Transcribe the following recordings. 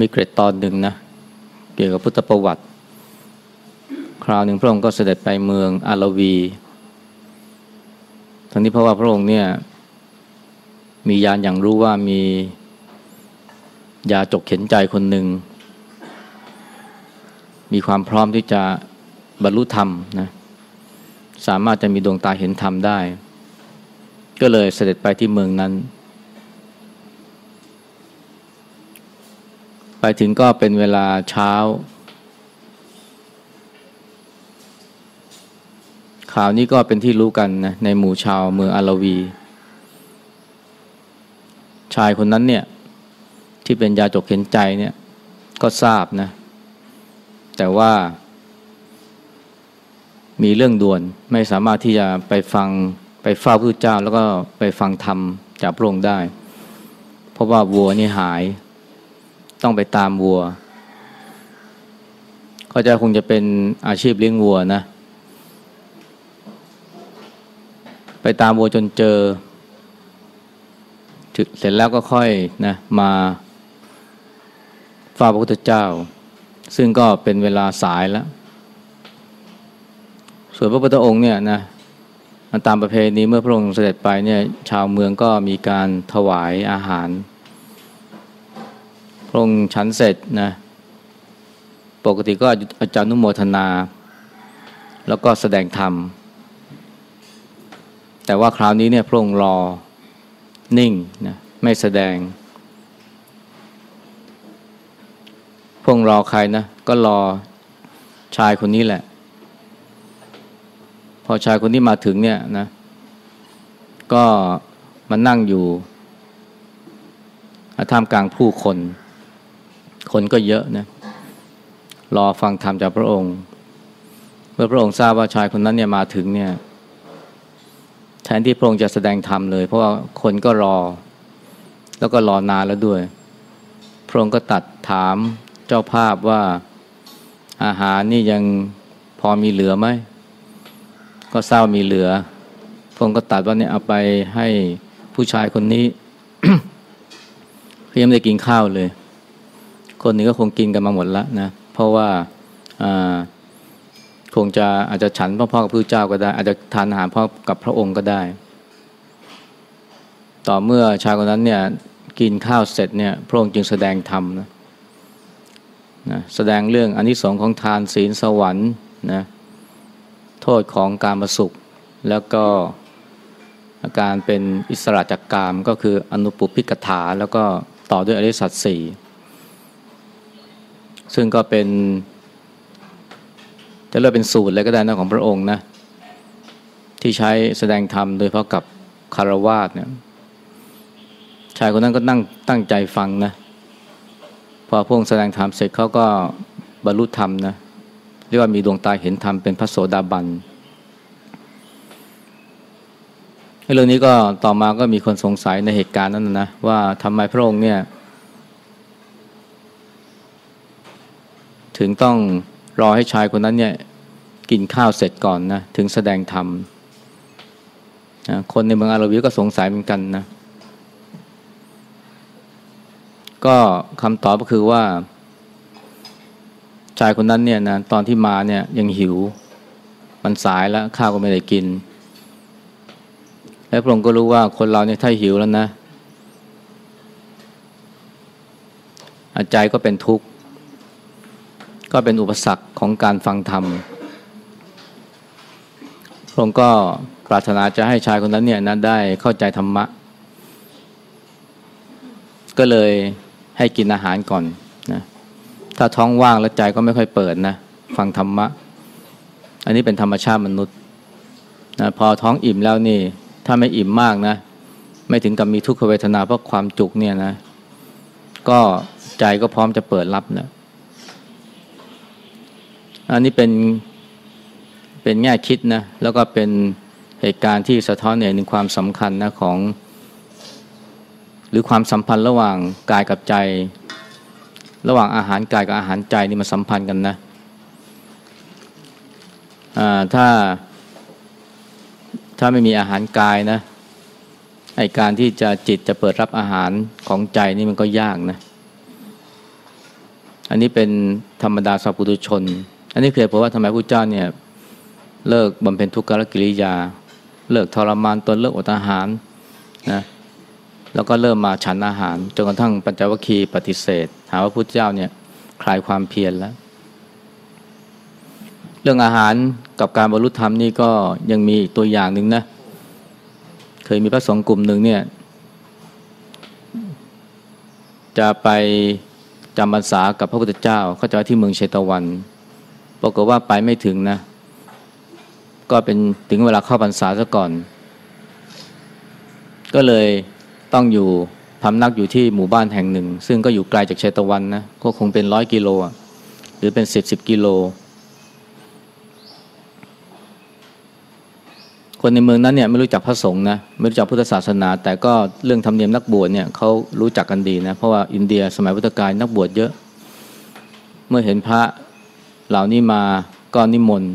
มีเกร็ดตอนหนึ่งนะเกี่ยวกับพุทธประวัติ คราวหนึ่งพระองค์ก็เสด็จไปเมืองอาราวีทั้งนี้เพราะว่าพระองค์เนี่ยมียานอย่างรู้ว่ามียาจกเข็นใจคนหนึ่ง มีความพร้อมที่จะบรรลุธรรมนะสามารถจะมีดวงตาเห็นธรรมได้ ก็เลยเสด็จไปที่เมืองนั้น ไปถึงก็เป็นเวลาเช้า ข่าวนี้ก็เป็นที่รู้กันนะในหมู่ชาวเมืองอาราวี ชายคนนั้นเนี่ยที่เป็นยาจกเข็นใจเนี่ยก็ทราบนะ แต่ว่ามีเรื่องด่วนไม่สามารถที่จะไปฟังไปเฝ้าพระเจ้าแล้วก็ไปฟังธรรมจากพระองค์ได้ เพราะว่าวัวนี่หาย ต้องไปตามวัว ก็จะคงจะเป็นอาชีพเลี้ยงวัวนะ ไปตามวัวจนเจอ เสร็จแล้วก็ค่อยนะมาฝ้าพระพุทธเจ้า ซึ่งก็เป็นเวลาสายแล้ว ส่วนพระพุทธองค์เนี่ยนะตามประเพณีเมื่อพระองค์เสด็จไปเนี่ยชาวเมืองก็มีการถวายอาหาร พระองค์ฉันเสร็จนะ ปกติก็อาจารย์นุโมทนา แล้วก็แสดงธรรม แต่ว่าคราวนี้เนี่ยพระองค์รอนิ่งนะไม่แสดง พระองค์รอใครนะ ก็รอชายคนนี้แหละ พอชายคนนี้มาถึงเนี่ยนะ ก็มานั่งอยู่ท่ามกลางผู้คน คนก็เยอะนะรอฟังธรรมจากพระองค์ เมื่อพระองค์ทราบว่าชายคนนั้นเนี่ยมาถึงเนี่ย แทนที่พระองค์จะแสดงธรรมเลย เพราะว่าคนก็รอ แล้วก็รอนานแล้วด้วย พระองค์ก็ตัดถามเจ้าภาพว่าอาหารนี่ยังพอมีเหลือไหม ก็ทราบมีเหลือ พระองค์ก็ตัดว่าเนี่ยเอาไปให้ผู้ชายคนนี้เพียงไม่ได้กินข้าวเลย คนนี้ก็คงกินกันมาหมดแล้วนะ เพราะว่าคงจะอาจจะฉันพ่อๆกับพระเจ้าก็ได้ อาจจะทานอาหารพ่อกับพระองค์ก็ได้ ต่อเมื่อชายคนนั้นเนี่ยกินข้าวเสร็จเนี่ยพระองค์จึงแสดงธรรมนะนะแสดงเรื่องอนนิสงส์ของทานศีลสวรรค์นะโทษของการมาสุข แล้วก็อาการเป็นอิสระจากกามก็คืออนุปุพิกถา แล้วก็ต่อด้วยอริสัตสี่ ซึ่งก็เป็น จะเรียกเป็นสูตรเลยก็ได้นะของพระองค์นะ ที่ใช้แสดงธรรมโดยเพราะกับคารวาสเนี่ยชายคนนั้นก็นั่งตั้งใจฟังนะ พอพระองค์แสดงธรรมเสร็จเขาก็บรรลุธรรมนะเรียกว่ามีดวงตาเห็นธรรมเป็นพระโสดาบันเรื่องนี้ก็ต่อมาก็มีคนสงสัยในเหตุการณ์นั้นนะว่าทำไมพระองค์เนี่ย ถึงต้องรอให้ชายคนนั้นเนี่ยกินข้าวเสร็จก่อนนะถึงแสดงธรรมคนในเมืองอาราวีก็สงสัยเหมือนกันนะ ก็คำตอบก็คือว่า ชายคนนั้นเนี่ยนะตอนที่มาเนี่ยยังหิว มันสายแล้วข้าวก็ไม่ได้กิน แล้วพระองค์ก็รู้ว่าคนเราเนี่ยถ้าหิวแล้วนะใจก็เป็นทุกข์ ก็เป็นอุปสรรคของการฟังธรรมพระองค์ก็ปรารถนาจะให้ชายคนนั้นเนี่ยนะได้เข้าใจธรรมะ ก็เลยให้กินอาหารก่อนนะถ้าท้องว่างแล้วใจก็ไม่ค่อยเปิดนะฟังธรรมะ อันนี้เป็นธรรมชาติมนุษย์นะพอท้องอิ่มแล้วนี่ ถ้าไม่อิ่มมากนะ ไม่ถึงกับมีทุกขเวทนาเพราะความจุกเนี่ยนะ ก็ใจก็พร้อมจะเปิดรับนะ อันนี้เป็นเป็นแง่คิดนะแล้วก็เป็นเหตุการณ์ที่สะท้อนเห็นถึงความสำคัญนะของ หรือความสัมพันธ์ระหว่างกายกับใจ ระหว่างอาหารกายกับอาหารใจนี่มาสัมพันธ์กันนะถ้าถ้าไม่มีอาหารกายนะไอการที่จะจิตจะเปิดรับอาหารของใจนี่มันก็ยากนะ อันนี้เป็นธรรมดาสัพพุตุชน อันนี้คือเพราะว่าทำไมพระเจ้าเนี่ยเลิกบำเพ็ญทุกขกิริยา เลิกทรมานตนเลิกอดอาหารนะแล้วก็เริ่มมาฉันอาหารจนกระทั่งปัญจวัคคีย์ปฏิเสธ หาว่าพุทธเจ้าเนี่ยคลายความเพียรแล้ว เรื่องอาหารกับการบรรลุธรรมนี่ก็ยังมีตัวอย่างหนึ่งนะ เคยมีพระสงฆ์กลุ่มหนึ่งเนี่ย จะไปจำพรรษากับพระพุทธเจ้าเขาจะที่เมืองเชตวัน ปรากฏว่าไปไม่ถึงนะ ก็เป็นถึงเวลาเข้าพรรษาซะก่อน ก็เลยต้องอยู่พำนักอยู่ที่หมู่บ้านแห่งหนึ่ง ซึ่งก็อยู่ไกลจากเชตวันนะก็คงเป็นร้อยกิโลหรือเป็นสิบสิบกิโล คนในเมืองนั้นเนี่ยไม่รู้จักพระสงฆ์นะไม่รู้จักพุทธศาสนา แต่ก็เรื่องธรรมเนียมนักบวชเนี่ยเขารู้จักกันดีนะเพราะว่าอินเดียสมัยพุทธกาลนักบวชเยอะ เมื่อเห็นพระ เหล่านี้มาก็นิมนต์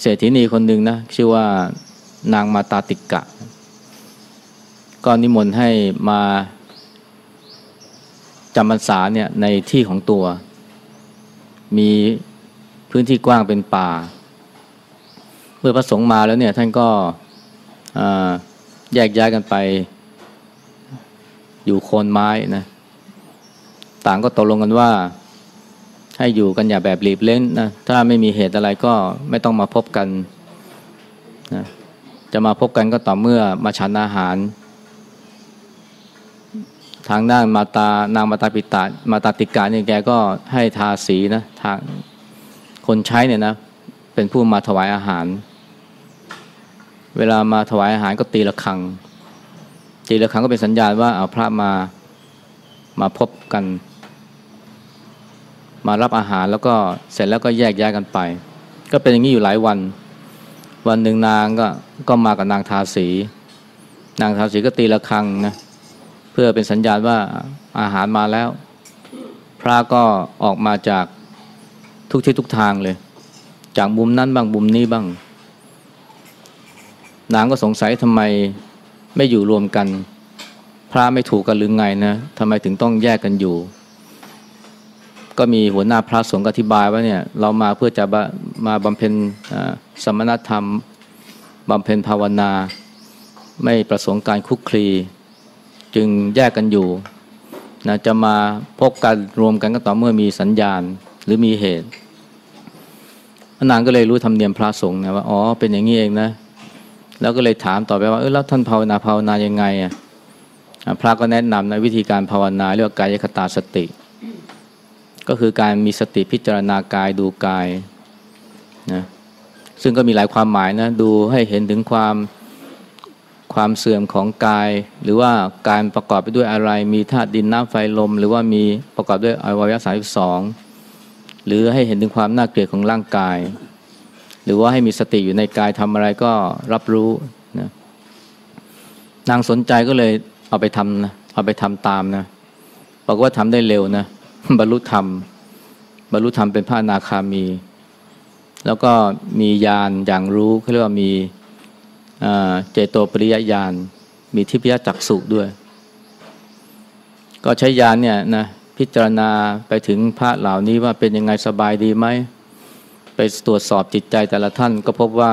เศรษฐินีคนหนึ่งนะชื่อว่านางมาตาติกะ ก็นิมนต์ให้มาจำพรรษาเนี่ยในที่ของตัว มีพื้นที่กว้างเป็นป่า เมื่อพระสงฆ์มาแล้วเนี่ยท่านก็แยกย้ายกันไปอยู่โคนไม้นะ ต่างก็ตกลงกันว่า ให้อยู่กันอย่าแบบหลีบเล่นนะถ้าไม่มีเหตุอะไรก็ไม่ต้องมาพบกันนะจะมาพบกันก็ต่อเมื่อมาฉันอาหาร ทางด้านมาตานางมาตาปิตามาตาติกาเนี่ยแกก็ให้ทาสีนะทางคนใช้เนี่ยนะเป็นผู้มาถวายอาหาร เวลามาถวายอาหารก็ตีละคัง ตีละคังก็เป็นสัญญาณว่าเอาพระมามาพบกัน มารับอาหารแล้วก็เสร็จแล้วก็แยกย้ายกันไป ก็เป็นอย่างนี้อยู่หลายวัน วันหนึ่งนางก็ก็มากับนางทาสี นางทาสีก็ตีละครังนะเพื่อเป็นสัญญาณว่าอาหารมาแล้ว พระก็ออกมาจากทุกที่ทุกทางเลย จากมุมนั้นบ้างมุมนี้บ้าง นางก็สงสัยทำไมไม่อยู่รวมกัน พระไม่ถูกกันหรือไงนะทำไมถึงต้องแยกกันอยู่ ก็มีหัวหน้าพระสงฆ์อธิบายว่าเนี่ยเรามาเพื่อจะมาบำเพ็ญสมณธรรมบำเพ็ญภาวนา ไม่ประสงค์การคุกคลี จึงแยกกันอยู่นะจะมาพบกันรวมกันก็ต่อเมื่อมีสัญญาณหรือมีเหตุนางก็เลยรู้ธรรมเนียมพระสงฆ์นะว่าอ๋อเป็นอย่างนี้เองนะ แล้วก็เลยถามต่อไปว่าเออแล้วท่านภาวนาภาวนายังไงอะพระก็แนะนำในวิธีการภาวนาเรียกว่ากายคตาสติ ก็คือการมีสติพิจารณากายดูกายนะซึ่งก็มีหลายความหมายนะดูให้เห็นถึงความความเสื่อมของกาย หรือว่าการประกอบไปด้วยอะไรมีธาตุดินน้ำไฟลม หรือว่ามีประกอบด้วยอวัยวะสามสองหรือให้เห็นถึงความน่าเกลียดของร่างกาย หรือว่าให้มีสติอยู่ในกายทำอะไรก็รับรู้นะนางสนใจก็เลยเอาไปทำนะเอาไปทำตามนะบอกว่าทำได้เร็วนะ บรรลุธรรม บรรลุธรรมเป็นพระนาคามี แล้วก็มีญาณอย่างรู้เขาเรียกว่ามีเจโตปริยญาณมีทิพยจักสุด้วย ก็ใช้ญาณเนี่ยนะพิจารณาไปถึงพระเหล่านี้ว่าเป็นยังไงสบายดีไหม ไปตรวจสอบจิตใจแต่ละท่านก็พบว่า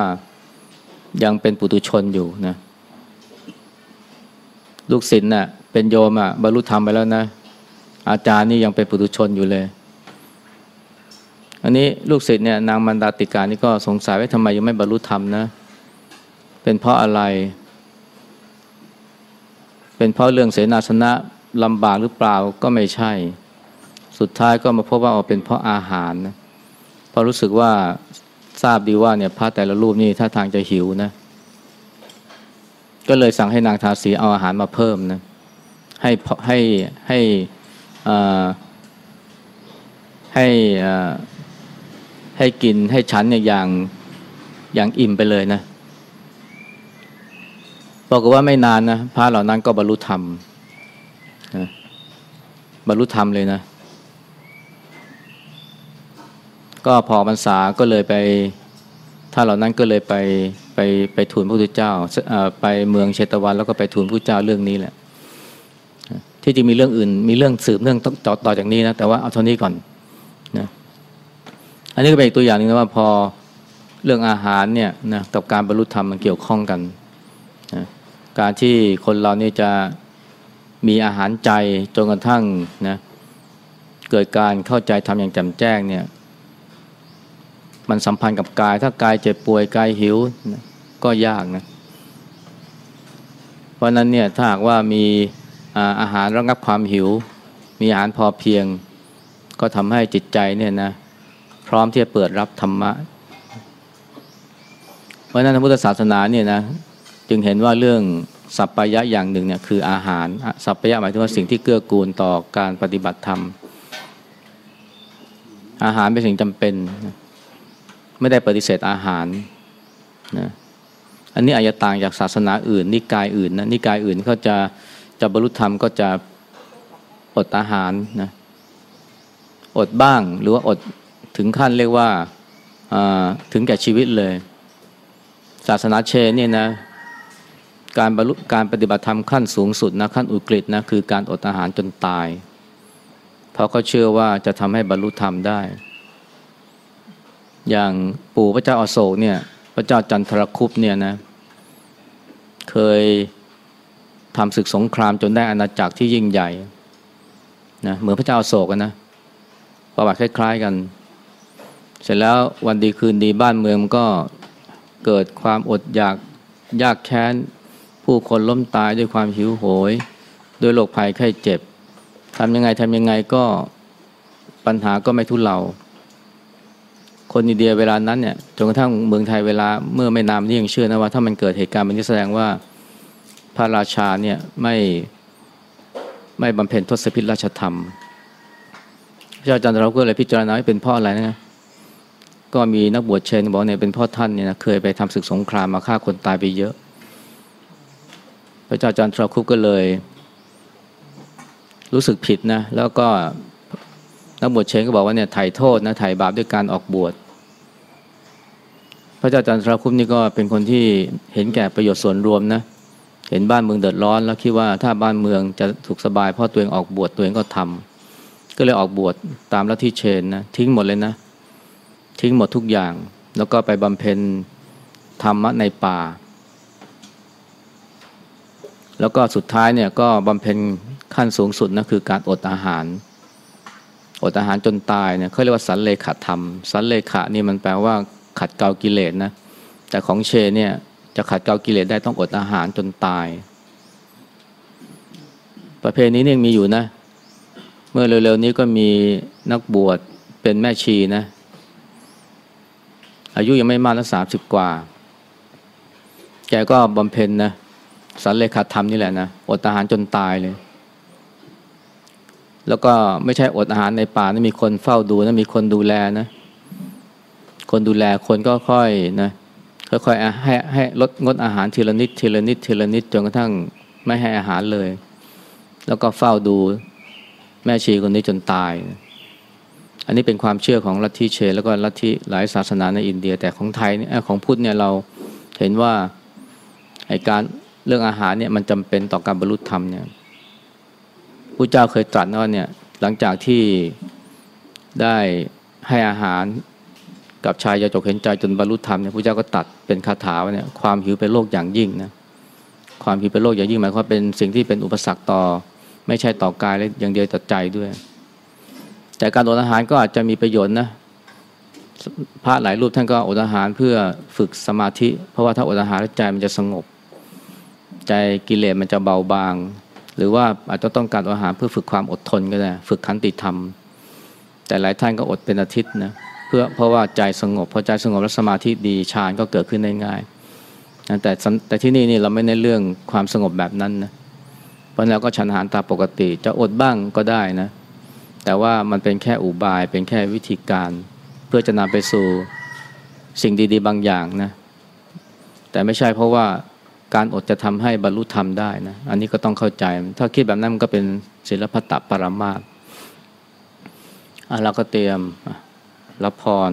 ยังเป็นปุตุชนอยู่นะ ลูกศิษย์น่ะเป็นโยมอะบรรลุธรรมไปแล้วนะ อาจารย์นี่ยังเป็นปุตุชนอยู่เลย อันนี้ลูกศิษย์เนี่ยนางมันดาติกานี่ก็สงสัยว่าทำไมยังไม่บรรลุธรรมนะ เป็นเพราะอะไร เป็นเพราะเรื่องเสนาสนะลำบากหรือเปล่าก็ไม่ใช่ สุดท้ายก็มาพบว่าเป็นเพราะอาหารนะเพราะรู้สึกว่าทราบดีว่าเนี่ยพระแต่ละรูปนี่ถ้าทางจะหิวนะ ก็เลยสั่งให้นางทาสีเอาอาหารมาเพิ่มนะ ให้ให้ให้ให้ ให้ให้กินให้ฉันเนี่ยอย่างอย่างอิ่มไปเลยนะบอกว่าไม่นานนะพระเหล่านั้นก็บรรลุธรรมนะบรรลุธรรมเลยนะ ก็พอพรรษาก็เลยไปถ้าเหล่านั้นก็เลยไปไปไปทูลพระพุทธเจ้าไปเมืองเชตวันแล้วก็ไปทูลพระเจ้าเรื่องนี้แหละ ที่จริงมีเรื่องอื่น มีเรื่องสืบเรื่องต่อต่อจากนี้นะแต่ว่าเอาเท่านี้ก่อนนะอันนี้ก็เป็นอีกตัวอย่างหนึ่งนะว่าพอเรื่องอาหารเนี่ยนะกับการบรรลุธรรมมันเกี่ยวข้องกันนะการที่คนเรานี่จะมีอาหารใจจนกระทั่งนะเกิดการเข้าใจทำอย่างแจ่มแจ้งเนี่ยมันสัมพันธ์กับกาย ถ้ากายเจ็บป่วยกายหิวนะก็ยากนะ เพราะนั้นเนี่ยถ้าหากว่ามี อาหารระงับความหิว มีอาหารพอเพียง ก็ทำให้จิตใจเนี่ยนะพร้อมที่จะเปิดรับธรรมะ เพราะนั้นพระพุทธศาสนาเนี่ยนะจึงเห็นว่าเรื่องสัพพยะอย่างหนึ่งเนี่ยคืออาหาร สัพพยะหมายถึงว่าสิ่งที่เกื้อกูลต่อการปฏิบัติธรรม อาหารเป็นสิ่งจำเป็น ไม่ได้ปฏิเสธอาหารนะอันนี้อาจจะต่างจากศาสนาอื่น นิกายอื่นนะนิกายอื่นเขาจะ จะบรรลุธรรมก็จะอดอาหารนะอดบ้างหรือว่าอดถึงขั้นเรียกว่าถึงแก่ชีวิตเลย ศาสนาเชนเนี่ยนะการบรรลุการปฏิบัติธรรมขั้นสูงสุดนะขั้นอุกฤษนะคือการอดอาหารจนตาย เพราะเขาเชื่อว่าจะทำให้บรรลุธรรมได้ อย่างปู่พระเจ้าอาโศกเนี่ยพระเจ้าจันทรคุปเนี่ยนะเคย ทำศึกสงครามจนได้อาณาจักรที่ยิ่งใหญ่นะเหมือนพระเจ้าโศกนะประวัติคล้าย ๆกัน เสร็จแล้ววันดีคืนดีบ้านเมืองก็เกิดความอดอยากยากแค้น ผู้คนล้มตายด้วยความหิวโหยด้วยโรคภัยไข้เจ็บทำยังไงทำยังไงก็ปัญหาก็ไม่ทุเลาคนอินเดียเวลานั้นเนี่ยจนกระทั่งเมืองไทยเวลาเมื่อไม่นานนี่ยังเชื่อนะว่าถ้ามันเกิดเหตุการณ์แบบนี้แสดงว่า พระราชาเนี่ยไม่ไม่บำเพ็ญทศพิธราชธรรม พระเจ้าจันทราก็เลยพิจารณาให้เป็นพ่ออะไรนะก็มีนักบวชเชนบอกเนี่ยเป็นพ่อท่านเนี่ยนะเคยไปทำศึกสงครามมาฆ่าคนตายไปเยอะ พระเจ้าจันทราคุปก็เลย รู้สึกผิดนะแล้วก็นักบวชเชนก็บอกว่าเนี่ยไถ่โทษนะไถ่บาปด้วยการออกบวช พระเจ้าจันทราคุปนี่ก็เป็นคนที่เห็นแก่ประโยชน์ส่วนรวมนะเเห็นบ้านเมืองเดือดร้อน แล้วคิดว่าถ้าบ้านเมืองจะถูกสบายเพราะตัวเองออกบวชตัวเองก็ทำก็เลยออกบวชตามลัทธิเชนนะทิ้งหมดเลยนะ ทิ้งหมดทุกอย่าง แล้วก็ไปบำเพ็ญธรรมะในป่า แล้วก็สุดท้ายเนี่ยก็บำเพ็ญขั้นสูงสุดนะคือการอดอาหาร อดอาหารจนตายเนี่ยเขาเรียกว่าสันเลขธรรม สันเลขะนี่มันแปลว่าขัดเกลากิเลสนะแต่ของเชนเนี่ย จะขัดเกลากิเลสได้ต้องอดอาหารจนตาย ประเพณีนี้ยังมีอยู่นะ เมื่อเร็วๆนี้ก็มีนักบวชเป็นแม่ชีนะ อายุยังไม่มากแล้วสามสิบกว่า แกก็บำเพ็ญนะสันเลขาธรรมนี่แหละนะอดอาหารจนตายเลย แล้วก็ไม่ใช่อดอาหารในป่านะมีคนเฝ้าดูนะมีคนดูแลนะ คนดูแลคนก็ค่อยนะ ค่อยๆให้ให้ลดงดอาหารทีละนิดทีละนิดทีละนิดจนกระทั่งไม่ให้อาหารเลย แล้วก็เฝ้าดูแม่ชีคนนี้จนตาย อันนี้เป็นความเชื่อของลัทธิเช แล้วก็ลัทธิหลายศาสนาในอินเดีย แต่ของไทยเนี่ยของพุทธเนี่ยเราเห็นว่าไอการเรื่องอาหารเนี่ยมันจำเป็นต่อการบรรลุธรรมเนี่ยพระเจ้าเคยตรัสว่าเนี่ยหลังจากที่ได้ให้อาหาร กับชายยาจกเห็นใจจนบรรลุธรรมเนี่ยพระเจ้าก็ตัดเป็นคาถาว่าเนี่ยความหิวเป็นโรคอย่างยิ่งนะความหิวเป็นโรคอย่างยิ่งหมายความเป็นสิ่งที่เป็นอุปสรรคต่อ ไม่ใช่ต่อกายและอย่างเดียวต่อใจด้วย แต่การอดอาหารก็อาจจะมีประโยชน์นะพระหลายรูปท่านก็อดอาหารเพื่อฝึกสมาธิ เพราะว่าถ้าอดอาหารใจมันจะสงบ ใจกิเลสมันจะเบาบาง หรือว่าอาจจะต้องการอาหารเพื่อฝึกความอดทนก็ได้ ฝึกขันติธรรม แต่หลายท่านก็อดเป็นอาทิตย์นะเพื่อเพราะว่าใจสงบพอใจสงบแล้วสมาธิดีฌานก็เกิดขึ้นได้ง่ายแต่แต่ที่นี่นี่เราไม่ในเรื่องความสงบแบบนั้นนะเพราะเราก็ฉันอาหารตามปกติ จะอดบ้างก็ได้นะแต่ว่ามันเป็นแค่อุบายเป็นแค่วิธีการ เพื่อจะนำไปสู่สิ่งดีๆ บางอย่างนะแต่ไม่ใช่เพราะว่าการอดจะทำให้บรรลุธรรมได้นะอันนี้ก็ต้องเข้าใจ ถ้าคิดแบบนั้นมันก็เป็นศิลปะตปรมาสเราก็เตรียม รับพร